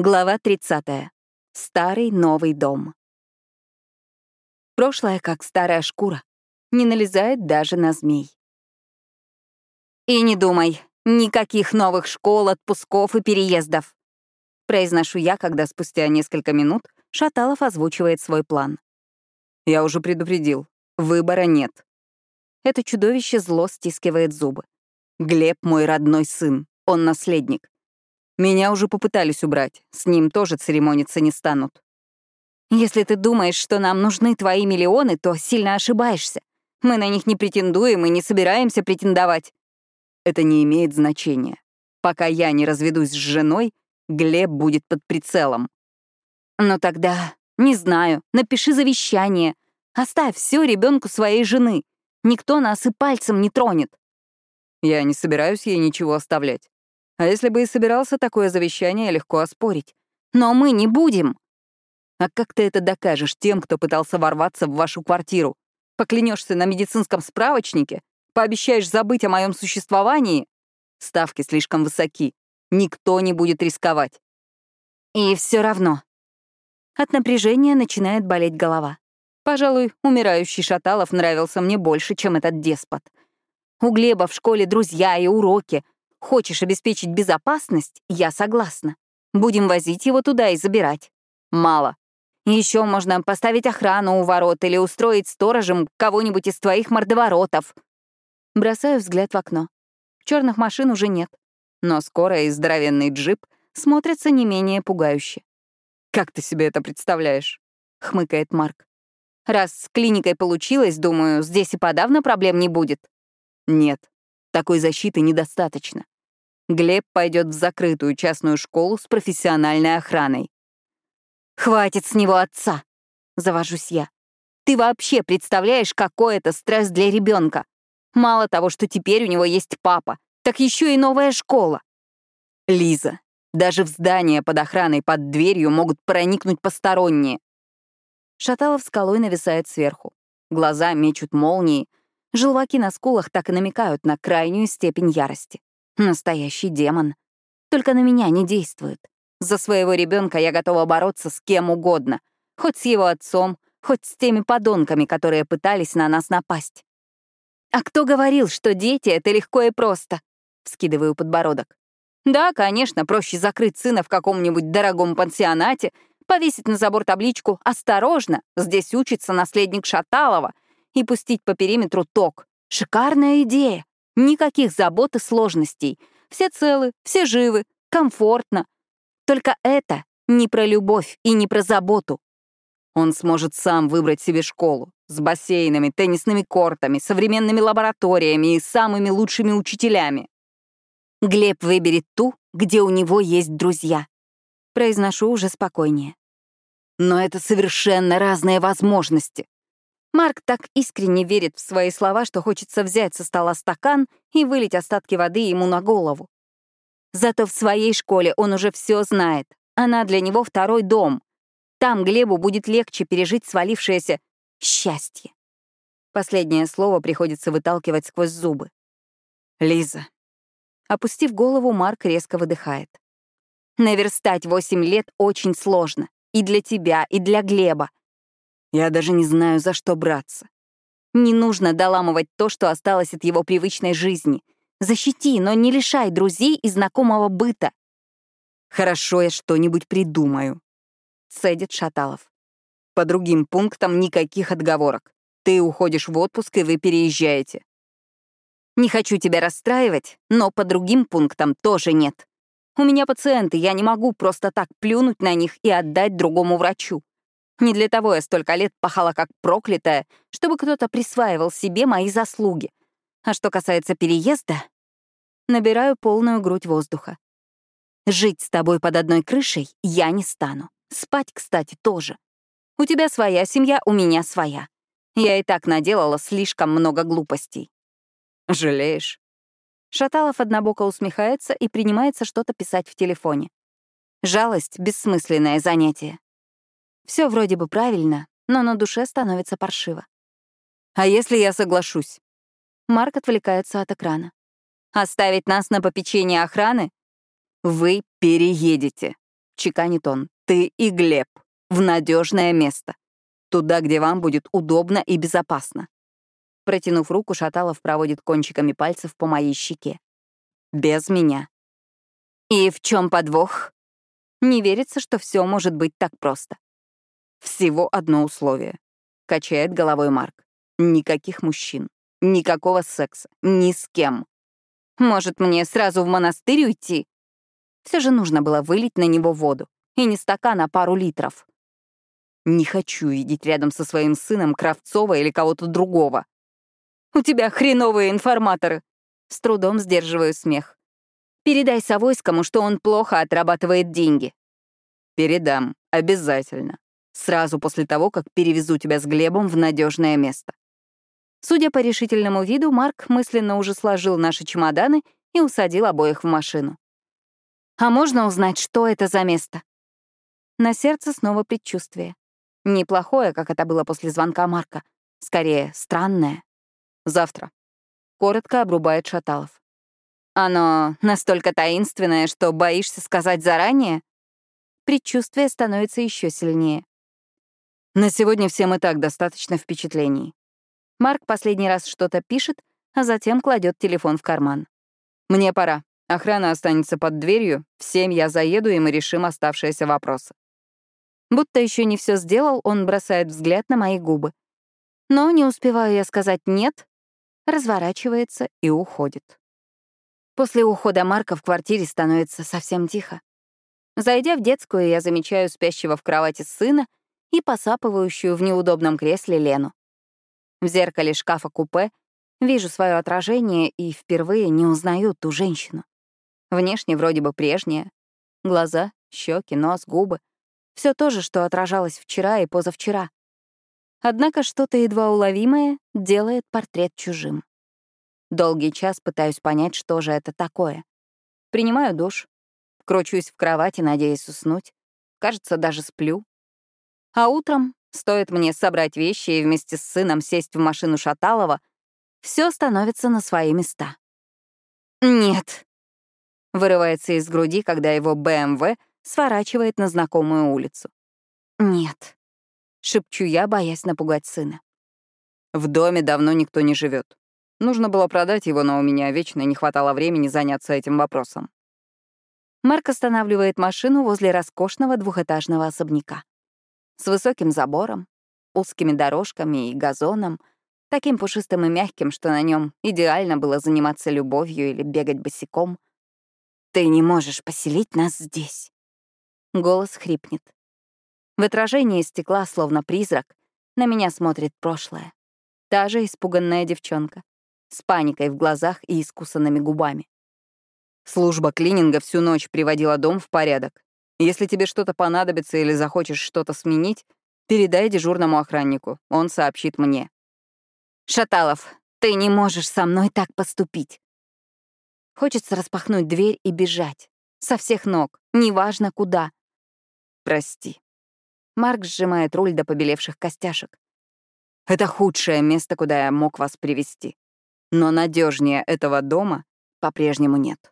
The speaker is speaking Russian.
Глава 30. Старый новый дом. Прошлое как старая шкура. Не налезает даже на змей. «И не думай, никаких новых школ, отпусков и переездов», произношу я, когда спустя несколько минут Шаталов озвучивает свой план. «Я уже предупредил. Выбора нет». Это чудовище зло стискивает зубы. Глеб — мой родной сын, он наследник. Меня уже попытались убрать, с ним тоже церемониться не станут. Если ты думаешь, что нам нужны твои миллионы, то сильно ошибаешься. Мы на них не претендуем и не собираемся претендовать. Это не имеет значения. Пока я не разведусь с женой, Глеб будет под прицелом. Ну тогда, не знаю, напиши завещание. Оставь все ребенку своей жены. Никто нас и пальцем не тронет. Я не собираюсь ей ничего оставлять. А если бы и собирался такое завещание, легко оспорить. Но мы не будем. А как ты это докажешь тем, кто пытался ворваться в вашу квартиру? Поклянешься на медицинском справочнике? Пообещаешь забыть о моем существовании? Ставки слишком высоки. Никто не будет рисковать. И все равно. От напряжения начинает болеть голова. Пожалуй, умирающий Шаталов нравился мне больше, чем этот деспот. У Глеба в школе друзья и уроки — Хочешь обеспечить безопасность? Я согласна. Будем возить его туда и забирать. Мало. Еще можно поставить охрану у ворот или устроить сторожем кого-нибудь из твоих мордоворотов. Бросаю взгляд в окно. Черных машин уже нет. Но скоро и здоровенный джип смотрится не менее пугающе. «Как ты себе это представляешь?» — хмыкает Марк. «Раз с клиникой получилось, думаю, здесь и подавно проблем не будет». «Нет, такой защиты недостаточно. Глеб пойдет в закрытую частную школу с профессиональной охраной. «Хватит с него отца!» — завожусь я. «Ты вообще представляешь, какой это стресс для ребенка? Мало того, что теперь у него есть папа, так еще и новая школа». «Лиза, даже в здание под охраной под дверью могут проникнуть посторонние». Шаталов скалой нависает сверху. Глаза мечут молнии, Желваки на скулах так и намекают на крайнюю степень ярости. Настоящий демон. Только на меня не действует. За своего ребенка я готова бороться с кем угодно. Хоть с его отцом, хоть с теми подонками, которые пытались на нас напасть. «А кто говорил, что дети — это легко и просто?» — вскидываю подбородок. «Да, конечно, проще закрыть сына в каком-нибудь дорогом пансионате, повесить на забор табличку «Осторожно! Здесь учится наследник Шаталова», и пустить по периметру ток. Шикарная идея. Никаких забот и сложностей. Все целы, все живы, комфортно. Только это не про любовь и не про заботу. Он сможет сам выбрать себе школу с бассейнами, теннисными кортами, современными лабораториями и самыми лучшими учителями. Глеб выберет ту, где у него есть друзья. Произношу уже спокойнее. Но это совершенно разные возможности. Марк так искренне верит в свои слова, что хочется взять со стола стакан и вылить остатки воды ему на голову. Зато в своей школе он уже все знает. Она для него второй дом. Там Глебу будет легче пережить свалившееся счастье. Последнее слово приходится выталкивать сквозь зубы. «Лиза». Опустив голову, Марк резко выдыхает. Наверстать восемь лет очень сложно. И для тебя, и для Глеба. Я даже не знаю, за что браться. Не нужно доламывать то, что осталось от его привычной жизни. Защити, но не лишай друзей и знакомого быта. Хорошо, я что-нибудь придумаю. Цедит Шаталов. По другим пунктам никаких отговорок. Ты уходишь в отпуск, и вы переезжаете. Не хочу тебя расстраивать, но по другим пунктам тоже нет. У меня пациенты, я не могу просто так плюнуть на них и отдать другому врачу. Не для того я столько лет пахала как проклятая, чтобы кто-то присваивал себе мои заслуги. А что касается переезда, набираю полную грудь воздуха. Жить с тобой под одной крышей я не стану. Спать, кстати, тоже. У тебя своя семья, у меня своя. Я и так наделала слишком много глупостей. Жалеешь? Шаталов однобоко усмехается и принимается что-то писать в телефоне. Жалость — бессмысленное занятие. Все вроде бы правильно, но на душе становится паршиво. «А если я соглашусь?» Марк отвлекается от экрана. «Оставить нас на попечение охраны? Вы переедете. чеканит он, ты и Глеб в надежное место. Туда, где вам будет удобно и безопасно. Протянув руку, Шаталов проводит кончиками пальцев по моей щеке. Без меня. И в чем подвох? Не верится, что все может быть так просто. Всего одно условие. Качает головой Марк. Никаких мужчин. Никакого секса. Ни с кем. Может, мне сразу в монастырь уйти? Все же нужно было вылить на него воду. И не стакан, а пару литров. Не хочу видеть рядом со своим сыном Кравцова или кого-то другого. У тебя хреновые информаторы. С трудом сдерживаю смех. Передай Савойскому, что он плохо отрабатывает деньги. Передам, обязательно. Сразу после того, как перевезу тебя с Глебом в надежное место. Судя по решительному виду, Марк мысленно уже сложил наши чемоданы и усадил обоих в машину. «А можно узнать, что это за место?» На сердце снова предчувствие. Неплохое, как это было после звонка Марка. Скорее, странное. Завтра. Коротко обрубает Шаталов. Оно настолько таинственное, что боишься сказать заранее? Предчувствие становится еще сильнее. На сегодня всем и так достаточно впечатлений. Марк последний раз что-то пишет, а затем кладет телефон в карман. Мне пора. Охрана останется под дверью, в семь я заеду, и мы решим оставшиеся вопросы. Будто еще не все сделал, он бросает взгляд на мои губы. Но не успеваю я сказать «нет», разворачивается и уходит. После ухода Марка в квартире становится совсем тихо. Зайдя в детскую, я замечаю спящего в кровати сына и посапывающую в неудобном кресле Лену. В зеркале шкафа-купе вижу свое отражение и впервые не узнаю ту женщину. Внешне вроде бы прежняя. Глаза, щеки, нос, губы. Все то же, что отражалось вчера и позавчера. Однако что-то едва уловимое делает портрет чужим. Долгий час пытаюсь понять, что же это такое. Принимаю душ, кручусь в кровати, надеясь уснуть. Кажется, даже сплю. А утром, стоит мне собрать вещи и вместе с сыном сесть в машину Шаталова, все становится на свои места. «Нет», — вырывается из груди, когда его БМВ сворачивает на знакомую улицу. «Нет», — шепчу я, боясь напугать сына. В доме давно никто не живет. Нужно было продать его, но у меня вечно не хватало времени заняться этим вопросом. Марк останавливает машину возле роскошного двухэтажного особняка. С высоким забором, узкими дорожками и газоном, таким пушистым и мягким, что на нем идеально было заниматься любовью или бегать босиком. «Ты не можешь поселить нас здесь», Голос хрипнет. В отражении стекла, словно призрак, на меня смотрит прошлое. Та же испуганная девчонка, с паникой в глазах и искусанными губами. Служба клининга всю ночь приводила дом в порядок. Если тебе что-то понадобится или захочешь что-то сменить, передай дежурному охраннику, он сообщит мне. «Шаталов, ты не можешь со мной так поступить!» Хочется распахнуть дверь и бежать. Со всех ног, неважно куда. Прости. Марк сжимает руль до побелевших костяшек. Это худшее место, куда я мог вас привести. Но надежнее этого дома по-прежнему нет.